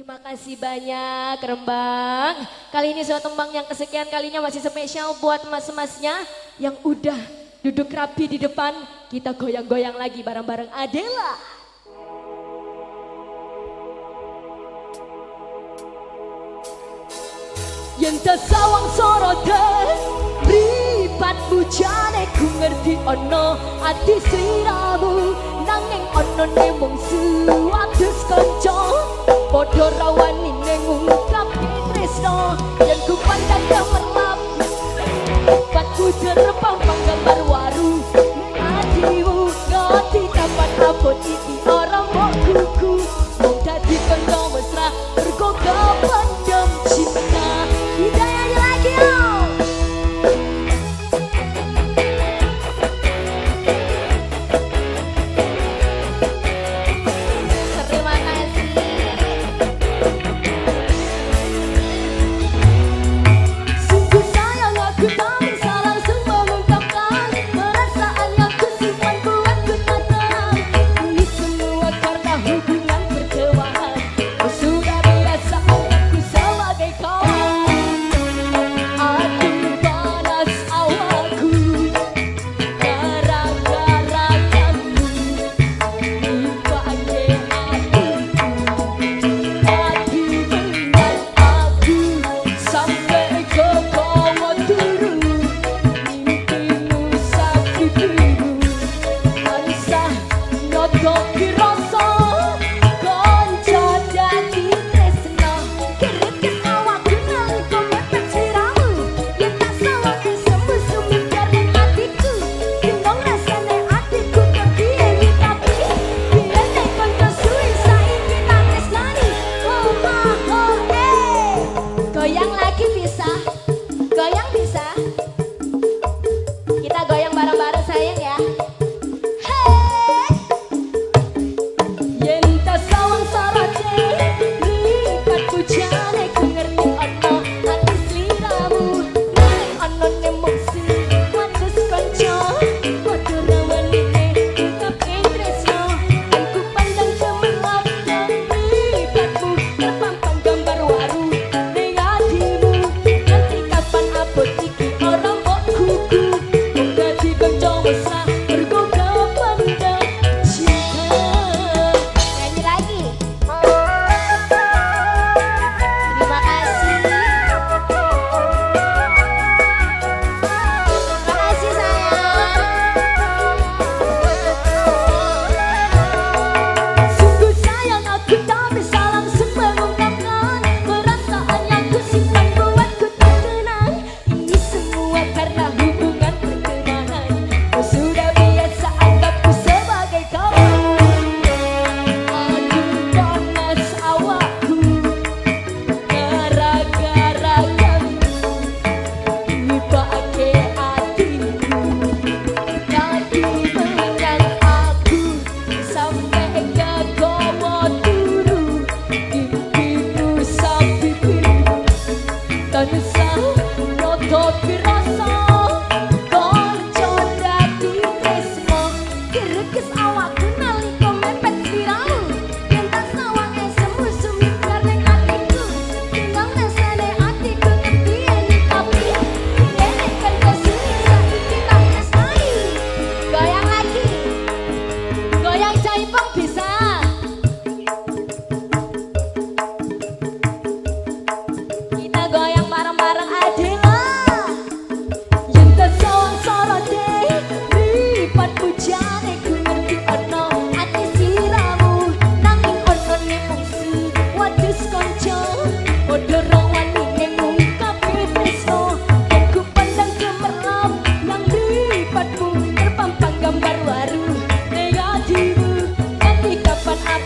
Terima kasih banyak Rembang. Kali ini suatu tembang yang kesekian kalinya masih spesial buat mas-masnya yang udah duduk rapi di depan. Kita goyang-goyang lagi bareng-bareng Adela. Yang tersawang sorotan beripat bujane ku ngerti ono hati siramu nangeng ono nemong suwa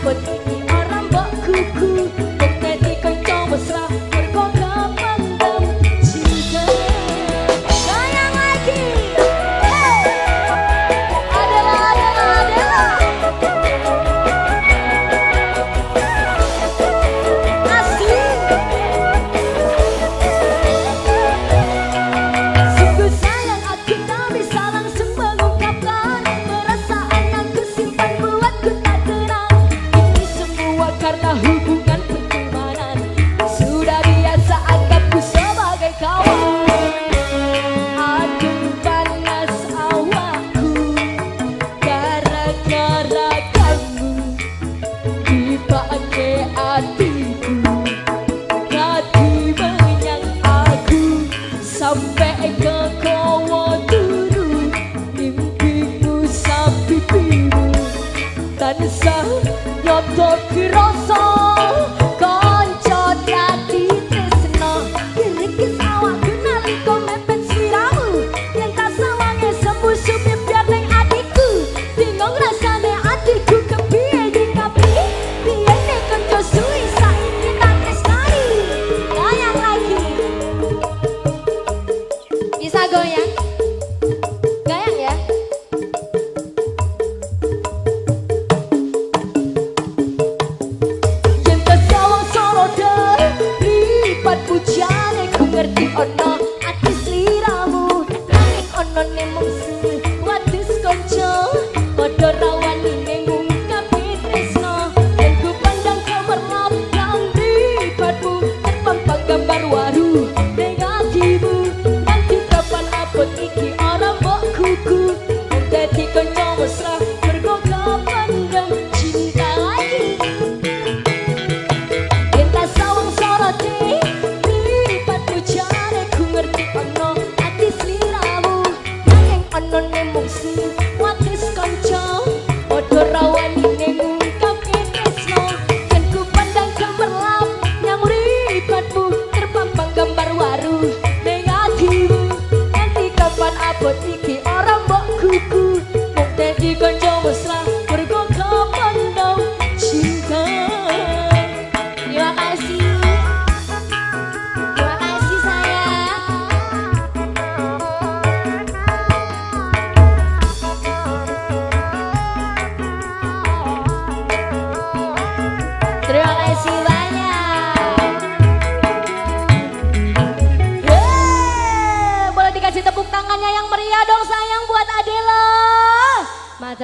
опыт tak rasane suwi lagi. Bisa goyang? What is emong suwe konco what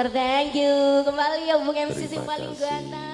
Master, thank you. Kembali ya Bung MC si paling ganteng.